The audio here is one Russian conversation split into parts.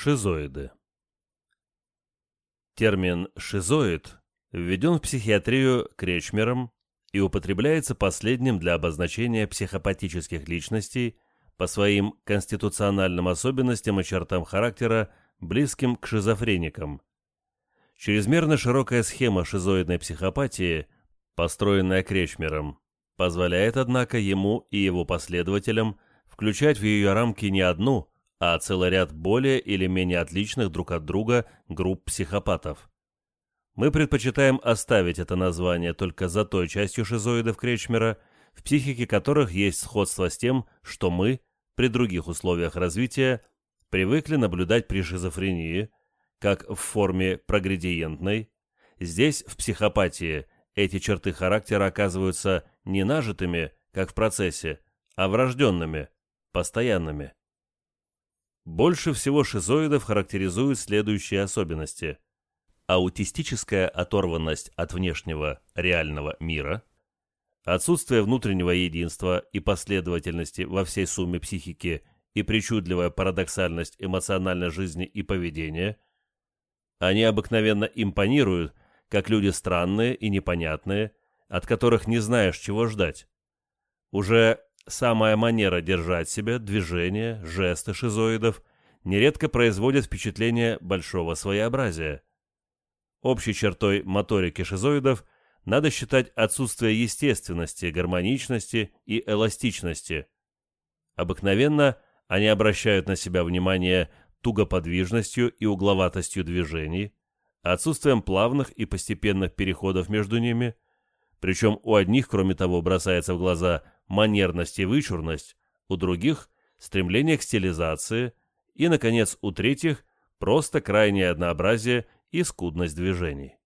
Шизоиды. Термин «шизоид» введен в психиатрию Кречмером и употребляется последним для обозначения психопатических личностей по своим конституциональным особенностям и чертам характера, близким к шизофреникам. Чрезмерно широкая схема шизоидной психопатии, построенная Кречмером, позволяет, однако, ему и его последователям включать в ее рамки не одну – а целый ряд более или менее отличных друг от друга групп психопатов. Мы предпочитаем оставить это название только за той частью шизоидов Кречмера, в психике которых есть сходство с тем, что мы, при других условиях развития, привыкли наблюдать при шизофрении, как в форме прогредиентной. Здесь, в психопатии, эти черты характера оказываются не нажитыми, как в процессе, а врожденными, постоянными. Больше всего шизоидов характеризуют следующие особенности. Аутистическая оторванность от внешнего реального мира, отсутствие внутреннего единства и последовательности во всей сумме психики и причудливая парадоксальность эмоциональной жизни и поведения. Они обыкновенно импонируют, как люди странные и непонятные, от которых не знаешь, чего ждать. Уже Самая манера держать себя, движения, жесты шизоидов нередко производят впечатление большого своеобразия. Общей чертой моторики шизоидов надо считать отсутствие естественности, гармоничности и эластичности. Обыкновенно они обращают на себя внимание тугоподвижностью и угловатостью движений, отсутствием плавных и постепенных переходов между ними, причем у одних, кроме того, бросается в глаза манерность и вычурность, у других – стремление к стилизации, и, наконец, у третьих – просто крайнее однообразие и скудность движений.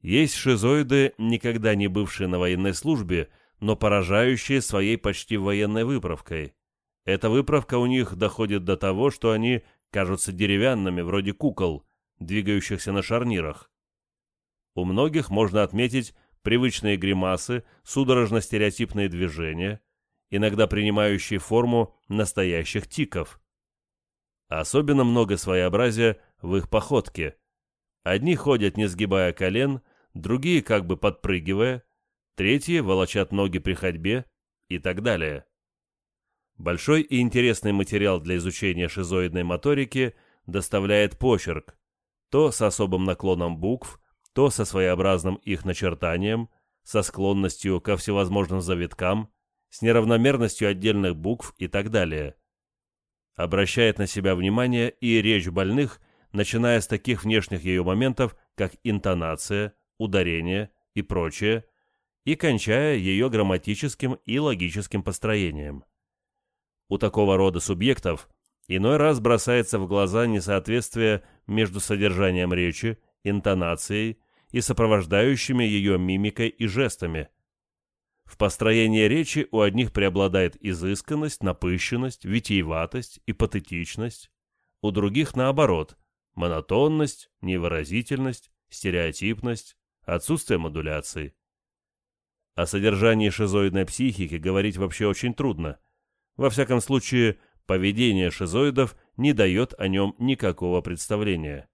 Есть шизоиды, никогда не бывшие на военной службе, но поражающие своей почти военной выправкой. Эта выправка у них доходит до того, что они кажутся деревянными, вроде кукол, двигающихся на шарнирах. У многих можно отметить привычные гримасы, судорожно-стереотипные движения, иногда принимающие форму настоящих тиков. Особенно много своеобразия в их походке. Одни ходят, не сгибая колен, другие как бы подпрыгивая, третьи волочат ноги при ходьбе и так далее. Большой и интересный материал для изучения шизоидной моторики доставляет почерк, то с особым наклоном букв, то со своеобразным их начертанием, со склонностью ко всевозможным завиткам, с неравномерностью отдельных букв и так далее. Обращает на себя внимание и речь больных, начиная с таких внешних ее моментов, как интонация, ударение и прочее, и кончая ее грамматическим и логическим построением. У такого рода субъектов иной раз бросается в глаза несоответствие между содержанием речи, интонацией и сопровождающими ее мимикой и жестами. В построении речи у одних преобладает изысканность, напыщенность, витиеватость и патетичность, у других наоборот – монотонность, невыразительность, стереотипность, отсутствие модуляции. О содержании шизоидной психики говорить вообще очень трудно. Во всяком случае, поведение шизоидов не дает о нем никакого представления.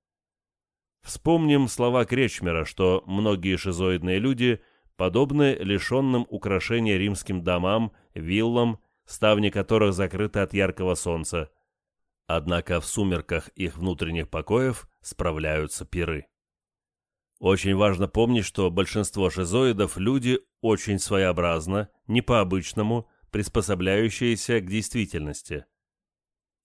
Вспомним слова Кречмера, что многие шизоидные люди подобны лишенным украшения римским домам, виллам, ставни которых закрыты от яркого солнца. Однако в сумерках их внутренних покоев справляются пиры. Очень важно помнить, что большинство шизоидов – люди очень своеобразно, не по-обычному, приспособляющиеся к действительности.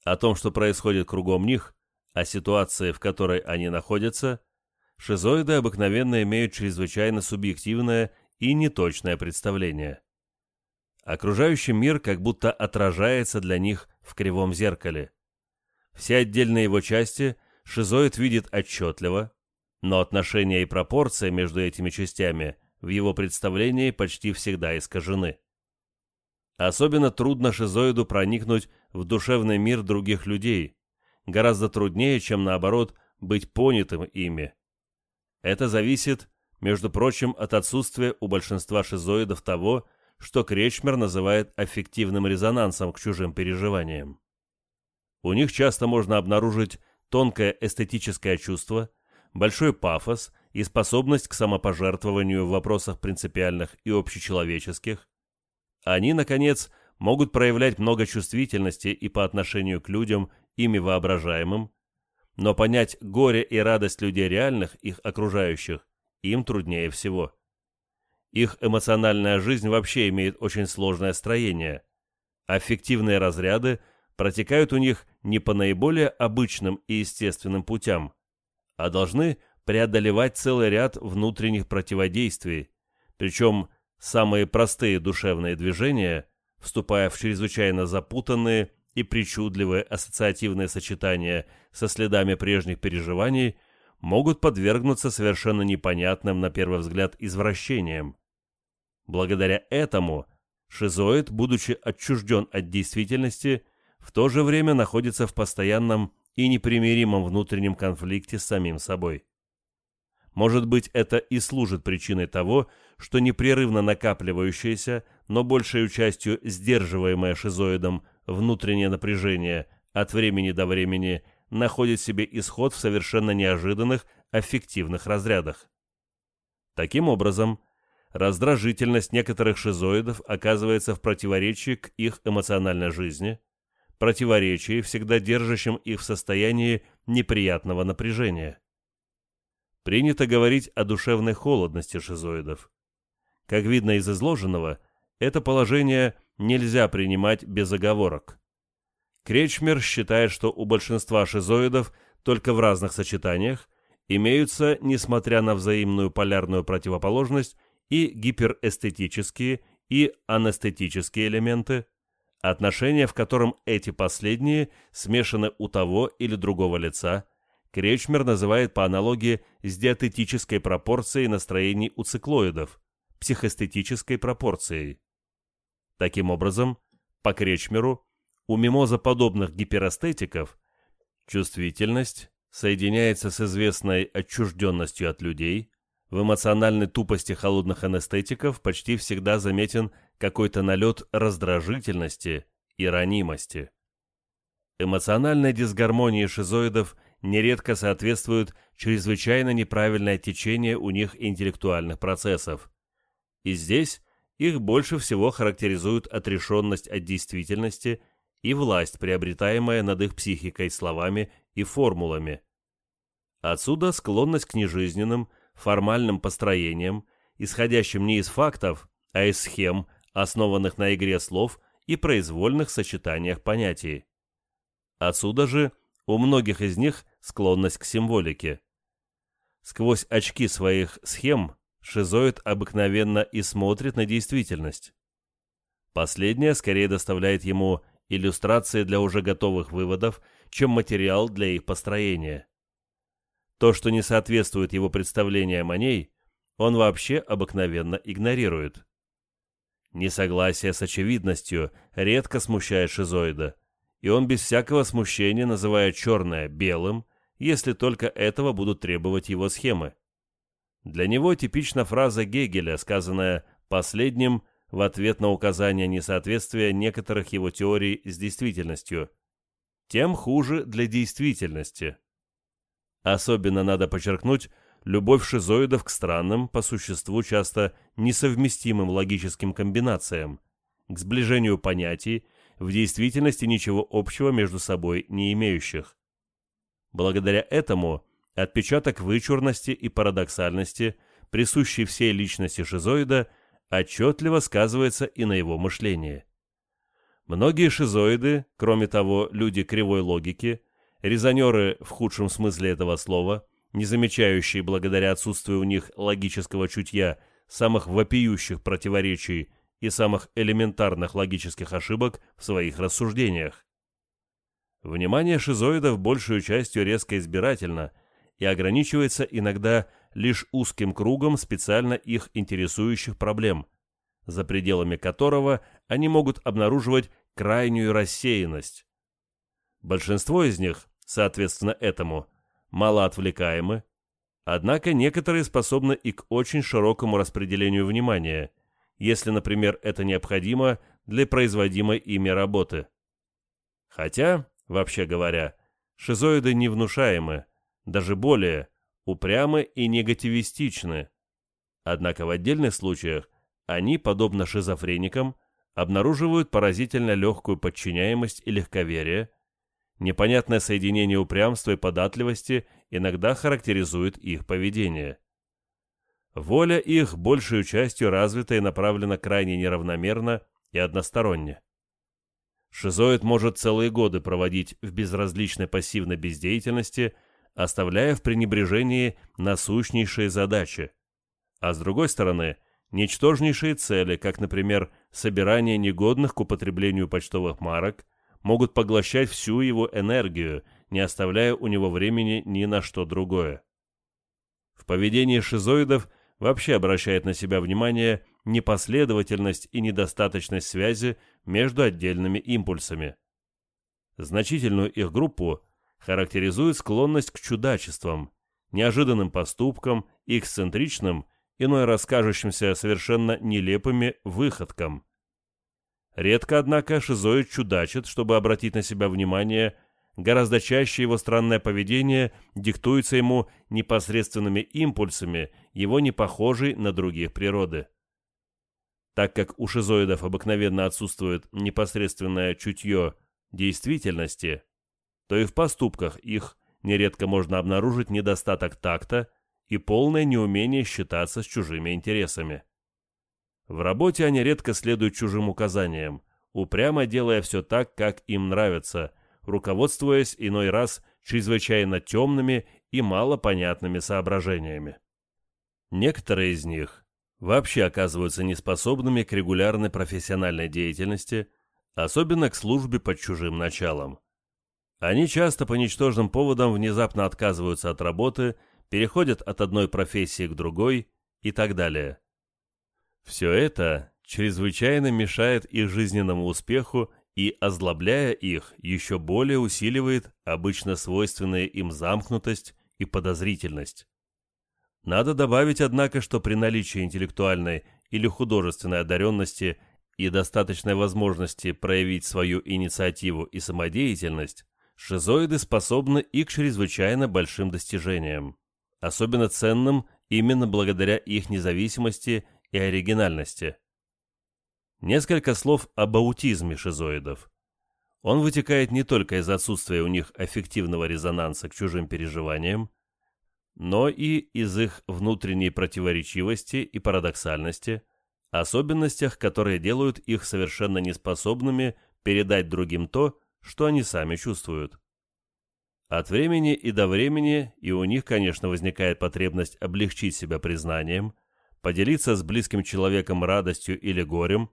О том, что происходит кругом них, о ситуации, в которой они находятся, шизоиды обыкновенно имеют чрезвычайно субъективное и неточное представление. Окружающий мир как будто отражается для них в кривом зеркале. Все отдельные его части шизоид видит отчетливо, но отношения и пропорции между этими частями в его представлении почти всегда искажены. Особенно трудно шизоиду проникнуть в душевный мир других людей, гораздо труднее, чем наоборот быть понятым ими. Это зависит, между прочим, от отсутствия у большинства шизоидов того, что Кречмер называет аффективным резонансом к чужим переживаниям. У них часто можно обнаружить тонкое эстетическое чувство, большой пафос и способность к самопожертвованию в вопросах принципиальных и общечеловеческих. Они, наконец, могут проявлять много чувствительности и по отношению к людям, ими воображаемым, но понять горе и радость людей реальных, их окружающих, им труднее всего. Их эмоциональная жизнь вообще имеет очень сложное строение. Аффективные разряды протекают у них не по наиболее обычным и естественным путям, а должны преодолевать целый ряд внутренних противодействий, причем самые простые душевные движения, вступая в чрезвычайно запутанные и причудливые ассоциативные сочетания со следами прежних переживаний, могут подвергнуться совершенно непонятным на первый взгляд извращениям. Благодаря этому шизоид, будучи отчужден от действительности, в то же время находится в постоянном и непримиримом внутреннем конфликте с самим собой. Может быть, это и служит причиной того, что непрерывно накапливающееся, но большей частью сдерживаемое шизоидом внутреннее напряжение от времени до времени находит себе исход в совершенно неожиданных аффективных разрядах. Таким образом, раздражительность некоторых шизоидов оказывается в противоречии к их эмоциональной жизни, противоречии, всегда держащим их в состоянии неприятного напряжения. Принято говорить о душевной холодности шизоидов. Как видно из изложенного, это положение нельзя принимать без оговорок. Кречмер считает, что у большинства шизоидов только в разных сочетаниях имеются, несмотря на взаимную полярную противоположность, и гиперэстетические, и анестетические элементы, отношения в котором эти последние смешаны у того или другого лица, Кречмер называет по аналогии с диатетической пропорцией настроений у циклоидов, психоэстетической пропорцией. Таким образом, по Кречмеру, у мимозоподобных гиперэстетиков чувствительность соединяется с известной отчужденностью от людей, в эмоциональной тупости холодных анестетиков почти всегда заметен какой-то налет раздражительности и ранимости. Эмоциональной дисгармонии шизоидов нередко соответствует чрезвычайно неправильное течение у них интеллектуальных процессов. И здесь их больше всего характеризуют отрешенность от действительности и власть, приобретаемая над их психикой словами и формулами. Отсюда склонность к нежизненным, формальным построениям, исходящим не из фактов, а из схем, основанных на игре слов и произвольных сочетаниях понятий. Отсюда же у многих из них склонность к символике. Сквозь очки своих схем шизоид обыкновенно и смотрит на действительность. Последнее скорее доставляет ему иллюстрации для уже готовых выводов, чем материал для их построения. То, что не соответствует его представлениям о ней, он вообще обыкновенно игнорирует. Несогласие с очевидностью редко смущает шизоида, и он без всякого смущения называет черное белым, если только этого будут требовать его схемы. Для него типична фраза Гегеля, сказанная последним в ответ на указание несоответствия некоторых его теорий с действительностью. Тем хуже для действительности. Особенно надо подчеркнуть любовь шизоидов к странным, по существу часто несовместимым логическим комбинациям, к сближению понятий, в действительности ничего общего между собой не имеющих. Благодаря этому отпечаток вычурности и парадоксальности, присущий всей личности шизоида, отчетливо сказывается и на его мышлении. Многие шизоиды, кроме того, люди кривой логики, резонеры в худшем смысле этого слова, не замечающие благодаря отсутствию у них логического чутья самых вопиющих противоречий и самых элементарных логических ошибок в своих рассуждениях. Внимание шизоидов большую частью резко избирательно и ограничивается иногда лишь узким кругом специально их интересующих проблем, за пределами которого они могут обнаруживать крайнюю рассеянность. Большинство из них, соответственно этому, малоотвлекаемы, однако некоторые способны и к очень широкому распределению внимания, если, например, это необходимо для производимой ими работы. Хотя Вообще говоря, шизоиды невнушаемы, даже более, упрямы и негативистичны. Однако в отдельных случаях они, подобно шизофреникам, обнаруживают поразительно легкую подчиняемость и легковерие, непонятное соединение упрямства и податливости иногда характеризует их поведение. Воля их большей частью развита и направлена крайне неравномерно и односторонне. Шизоид может целые годы проводить в безразличной пассивной бездеятельности, оставляя в пренебрежении насущнейшие задачи, а с другой стороны, ничтожнейшие цели, как, например, собирание негодных к употреблению почтовых марок, могут поглощать всю его энергию, не оставляя у него времени ни на что другое. В поведении шизоидов вообще обращает на себя внимание непоследовательность и недостаточность связи между отдельными импульсами. Значительную их группу характеризует склонность к чудачествам, неожиданным поступкам, эксцентричным, иной раз кажущимся совершенно нелепыми выходкам. Редко, однако, шизоид чудачит, чтобы обратить на себя внимание, гораздо чаще его странное поведение диктуется ему непосредственными импульсами, его не похожей на других природы. Так как у шизоидов обыкновенно отсутствует непосредственное чутье действительности, то и в поступках их нередко можно обнаружить недостаток такта и полное неумение считаться с чужими интересами. В работе они редко следуют чужим указаниям, упрямо делая все так, как им нравится, руководствуясь иной раз чрезвычайно темными и малопонятными соображениями. Некоторые из них вообще оказываются неспособными к регулярной профессиональной деятельности, особенно к службе под чужим началом. Они часто по ничтожным поводам внезапно отказываются от работы, переходят от одной профессии к другой и так далее. Все это чрезвычайно мешает их жизненному успеху и, озлобляя их, еще более усиливает обычно свойственные им замкнутость и подозрительность. Надо добавить, однако, что при наличии интеллектуальной или художественной одаренности и достаточной возможности проявить свою инициативу и самодеятельность, шизоиды способны и к чрезвычайно большим достижениям, особенно ценным именно благодаря их независимости и оригинальности. Несколько слов об аутизме шизоидов. Он вытекает не только из отсутствия у них аффективного резонанса к чужим переживаниям, но и из их внутренней противоречивости и парадоксальности, особенностях, которые делают их совершенно неспособными передать другим то, что они сами чувствуют. От времени и до времени и у них, конечно, возникает потребность облегчить себя признанием – поделиться с близким человеком радостью или горем,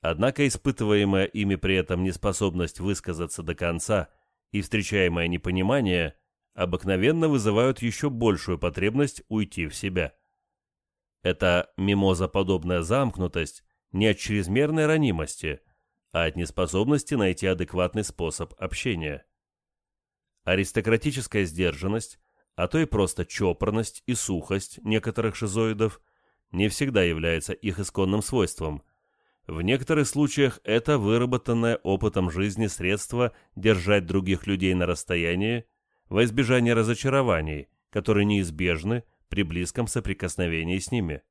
однако испытываемая ими при этом неспособность высказаться до конца и встречаемое непонимание обыкновенно вызывают еще большую потребность уйти в себя. Эта мимозоподобная замкнутость не от чрезмерной ранимости, а от неспособности найти адекватный способ общения. Аристократическая сдержанность, а то и просто чопорность и сухость некоторых шизоидов – не всегда является их исконным свойством. В некоторых случаях это выработанное опытом жизни средство держать других людей на расстоянии во избежание разочарований, которые неизбежны при близком соприкосновении с ними.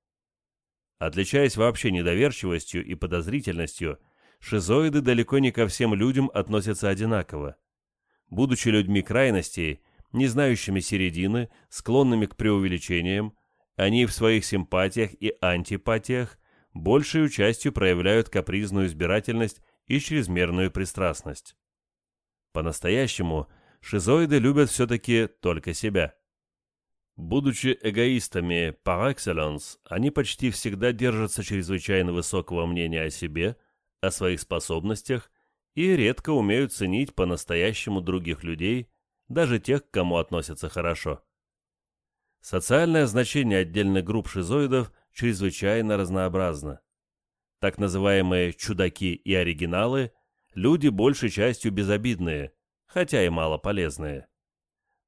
Отличаясь вообще недоверчивостью и подозрительностью, шизоиды далеко не ко всем людям относятся одинаково. Будучи людьми крайностей, не знающими середины, склонными к преувеличениям, они в своих симпатиях и антипатиях большей частью проявляют капризную избирательность и чрезмерную пристрастность. По-настоящему, шизоиды любят все-таки только себя. Будучи эгоистами par excellence, они почти всегда держатся чрезвычайно высокого мнения о себе, о своих способностях и редко умеют ценить по-настоящему других людей, даже тех, к кому относятся хорошо. Социальное значение отдельных групп шизоидов чрезвычайно разнообразно. Так называемые «чудаки» и «оригиналы» – люди большей частью безобидные, хотя и мало полезные.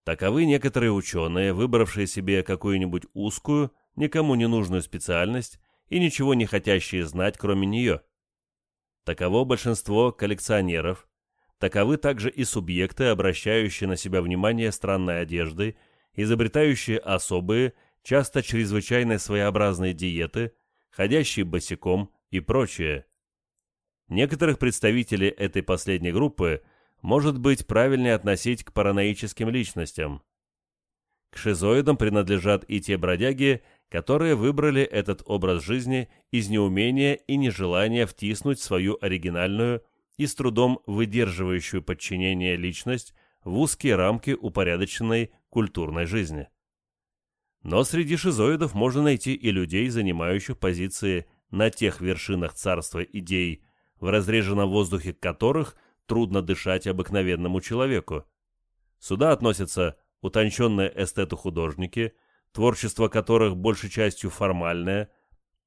Таковы некоторые ученые, выбравшие себе какую-нибудь узкую, никому не нужную специальность и ничего не хотящие знать, кроме нее. Таково большинство коллекционеров, таковы также и субъекты, обращающие на себя внимание странной одеждой, изобретающие особые, часто чрезвычайно своеобразные диеты, ходящие босиком и прочее. Некоторых представителей этой последней группы может быть правильнее относить к параноическим личностям. К шизоидам принадлежат и те бродяги, которые выбрали этот образ жизни из неумения и нежелания втиснуть свою оригинальную и с трудом выдерживающую подчинение личность в узкие рамки упорядоченной культурной жизни. Но среди шизоидов можно найти и людей, занимающих позиции на тех вершинах царства идей, в разреженном воздухе которых трудно дышать обыкновенному человеку. Сюда относятся утонченные эстеты-художники – творчество которых большей частью формальное,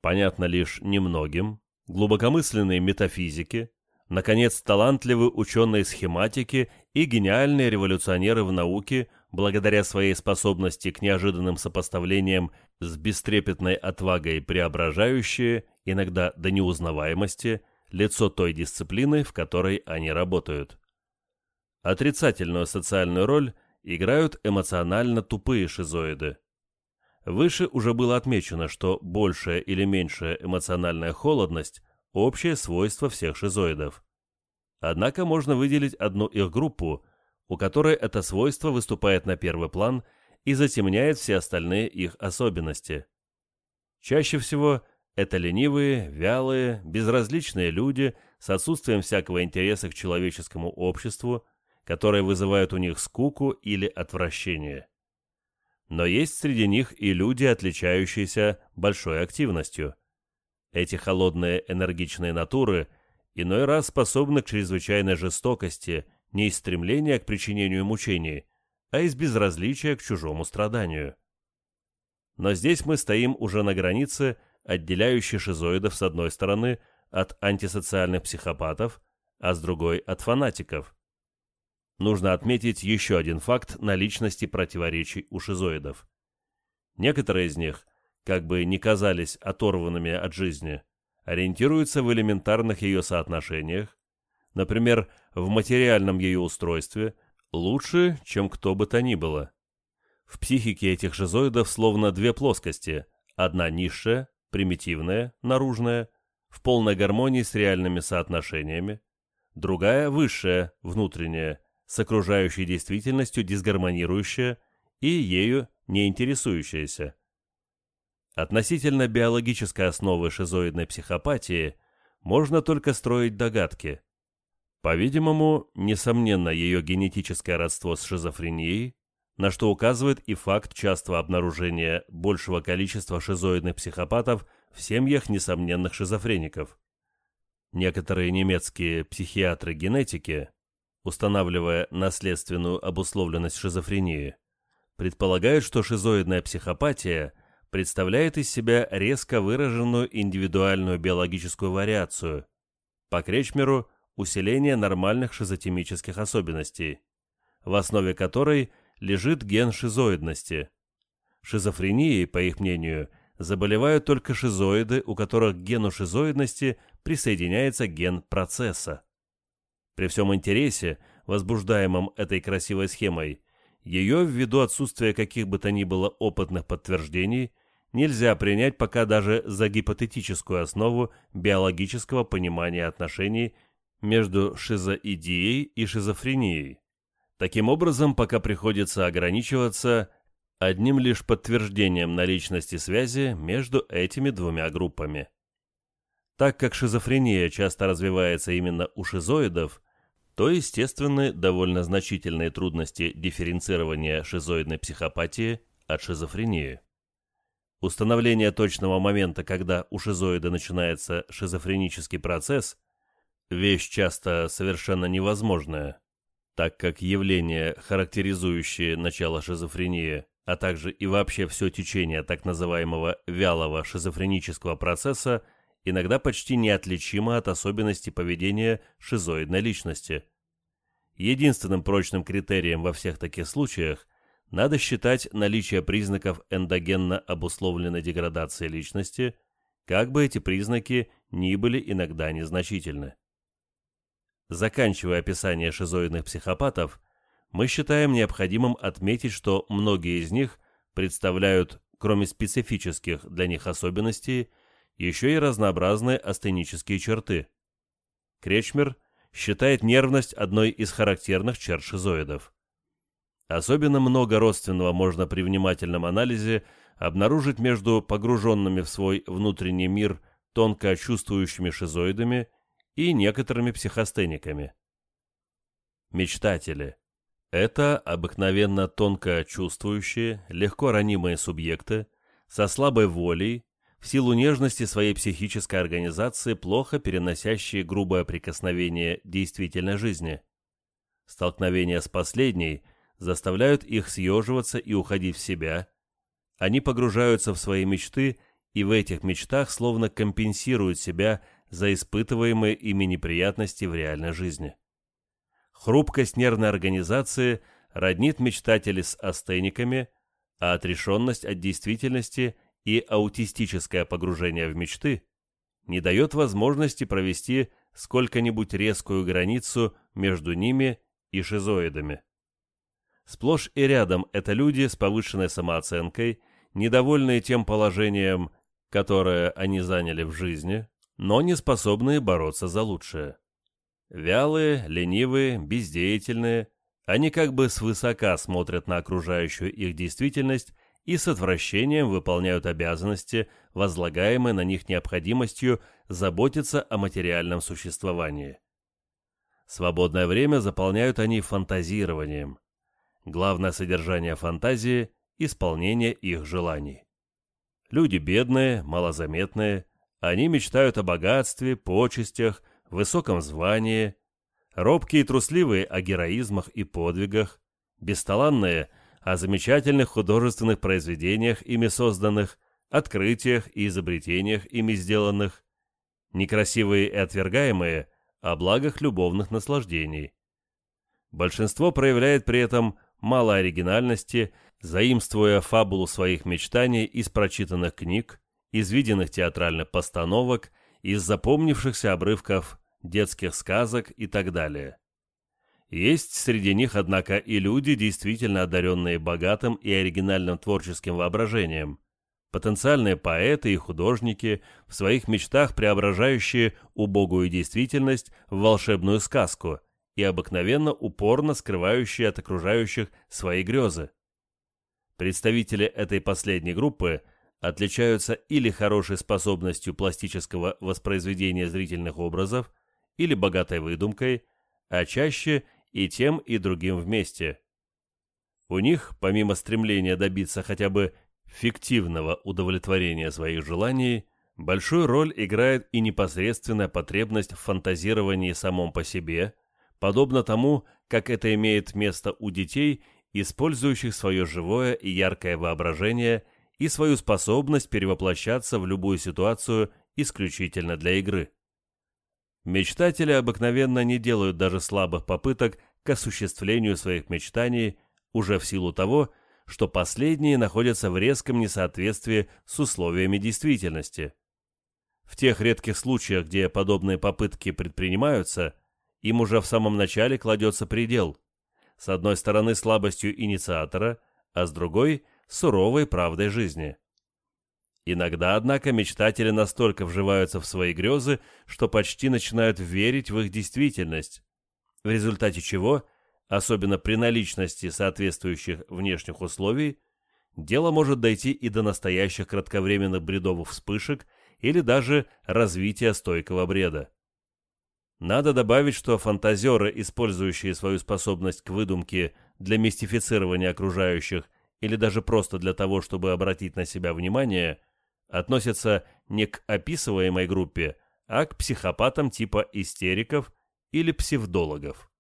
понятно лишь немногим, глубокомысленные метафизики, наконец, талантливые ученые-схематики и гениальные революционеры в науке, благодаря своей способности к неожиданным сопоставлениям с бестрепетной отвагой преображающие, иногда до неузнаваемости, лицо той дисциплины, в которой они работают. Отрицательную социальную роль играют эмоционально тупые шизоиды. Выше уже было отмечено, что большая или меньшая эмоциональная холодность – общее свойство всех шизоидов. Однако можно выделить одну их группу, у которой это свойство выступает на первый план и затемняет все остальные их особенности. Чаще всего это ленивые, вялые, безразличные люди с отсутствием всякого интереса к человеческому обществу, которые вызывают у них скуку или отвращение но есть среди них и люди, отличающиеся большой активностью. Эти холодные энергичные натуры иной раз способны к чрезвычайной жестокости не из стремления к причинению мучений, а из безразличия к чужому страданию. Но здесь мы стоим уже на границе, отделяющей шизоидов с одной стороны от антисоциальных психопатов, а с другой от фанатиков. Нужно отметить еще один факт наличности противоречий у шизоидов. Некоторые из них, как бы не казались оторванными от жизни, ориентируются в элементарных ее соотношениях, например, в материальном ее устройстве, лучше, чем кто бы то ни было. В психике этих шизоидов словно две плоскости, одна низшая, примитивная, наружная, в полной гармонии с реальными соотношениями, другая высшая, внутренняя, с окружающей действительностью дисгармонирующая и ею не интересующаяся. Относительно биологической основы шизоидной психопатии можно только строить догадки. По-видимому, несомненно, ее генетическое родство с шизофренией, на что указывает и факт частого обнаружения большего количества шизоидных психопатов в семьях несомненных шизофреников. Некоторые немецкие психиатры-генетики устанавливая наследственную обусловленность шизофрении, предполагают, что шизоидная психопатия представляет из себя резко выраженную индивидуальную биологическую вариацию, по Кречмеру – усиление нормальных шизотемических особенностей, в основе которой лежит ген шизоидности. Шизофренией, по их мнению, заболевают только шизоиды, у которых к гену шизоидности присоединяется ген процесса. При всем интересе, возбуждаемом этой красивой схемой, ее, ввиду отсутствия каких бы то ни было опытных подтверждений, нельзя принять пока даже за гипотетическую основу биологического понимания отношений между шизоидией и шизофренией. Таким образом, пока приходится ограничиваться одним лишь подтверждением наличности связи между этими двумя группами. Так как шизофрения часто развивается именно у шизоидов, то естественны довольно значительные трудности дифференцирования шизоидной психопатии от шизофрении. Установление точного момента, когда у шизоида начинается шизофренический процесс, вещь часто совершенно невозможная, так как явления, характеризующие начало шизофрении, а также и вообще все течение так называемого вялого шизофренического процесса – иногда почти неотличимо от особенностей поведения шизоидной личности. Единственным прочным критерием во всех таких случаях надо считать наличие признаков эндогенно обусловленной деградации личности, как бы эти признаки ни были иногда незначительны. Заканчивая описание шизоидных психопатов, мы считаем необходимым отметить, что многие из них представляют, кроме специфических для них особенностей, еще и разнообразные астенические черты. Кречмер считает нервность одной из характерных черт шизоидов. Особенно много родственного можно при внимательном анализе обнаружить между погруженными в свой внутренний мир тонко чувствующими шизоидами и некоторыми психостениками. Мечтатели – это обыкновенно тонко чувствующие, легко ранимые субъекты, со слабой волей, в силу нежности своей психической организации, плохо переносящие грубое прикосновение действительной жизни. Столкновения с последней заставляют их съеживаться и уходить в себя. Они погружаются в свои мечты и в этих мечтах словно компенсируют себя за испытываемые ими неприятности в реальной жизни. Хрупкость нервной организации роднит мечтателей с астениками, а отрешенность от действительности и аутистическое погружение в мечты не дает возможности провести сколько-нибудь резкую границу между ними и шизоидами. Сплошь и рядом это люди с повышенной самооценкой, недовольные тем положением, которое они заняли в жизни, но не способные бороться за лучшее. Вялые, ленивые, бездеятельные, они как бы свысока смотрят на окружающую их действительность и с отвращением выполняют обязанности, возлагаемые на них необходимостью заботиться о материальном существовании. Свободное время заполняют они фантазированием. Главное содержание фантазии – исполнение их желаний. Люди бедные, малозаметные, они мечтают о богатстве, почестях, высоком звании, робкие и трусливые о героизмах и подвигах, бесталанные о замечательных художественных произведениях, ими созданных, открытиях и изобретениях, ими сделанных, некрасивые и отвергаемые о благах любовных наслаждений. Большинство проявляет при этом мало оригинальности, заимствуя фабулу своих мечтаний из прочитанных книг, из виденных театральных постановок, из запомнившихся обрывков детских сказок и так далее. Есть среди них, однако, и люди, действительно одаренные богатым и оригинальным творческим воображением, потенциальные поэты и художники, в своих мечтах преображающие убогую действительность в волшебную сказку и обыкновенно упорно скрывающие от окружающих свои грезы. Представители этой последней группы отличаются или хорошей способностью пластического воспроизведения зрительных образов, или богатой выдумкой, а чаще и тем, и другим вместе. У них, помимо стремления добиться хотя бы фиктивного удовлетворения своих желаний, большую роль играет и непосредственная потребность в фантазировании самом по себе, подобно тому, как это имеет место у детей, использующих свое живое и яркое воображение и свою способность перевоплощаться в любую ситуацию исключительно для игры. Мечтатели обыкновенно не делают даже слабых попыток к осуществлению своих мечтаний уже в силу того, что последние находятся в резком несоответствии с условиями действительности. В тех редких случаях, где подобные попытки предпринимаются, им уже в самом начале кладется предел. С одной стороны слабостью инициатора, а с другой – суровой правдой жизни. Иногда, однако, мечтатели настолько вживаются в свои грезы, что почти начинают верить в их действительность, в результате чего, особенно при наличности соответствующих внешних условий, дело может дойти и до настоящих кратковременных бредовых вспышек или даже развития стойкого бреда. Надо добавить, что фантазеры, использующие свою способность к выдумке для мистифицирования окружающих или даже просто для того, чтобы обратить на себя внимание – относятся не к описываемой группе, а к психопатам типа истериков или псевдологов.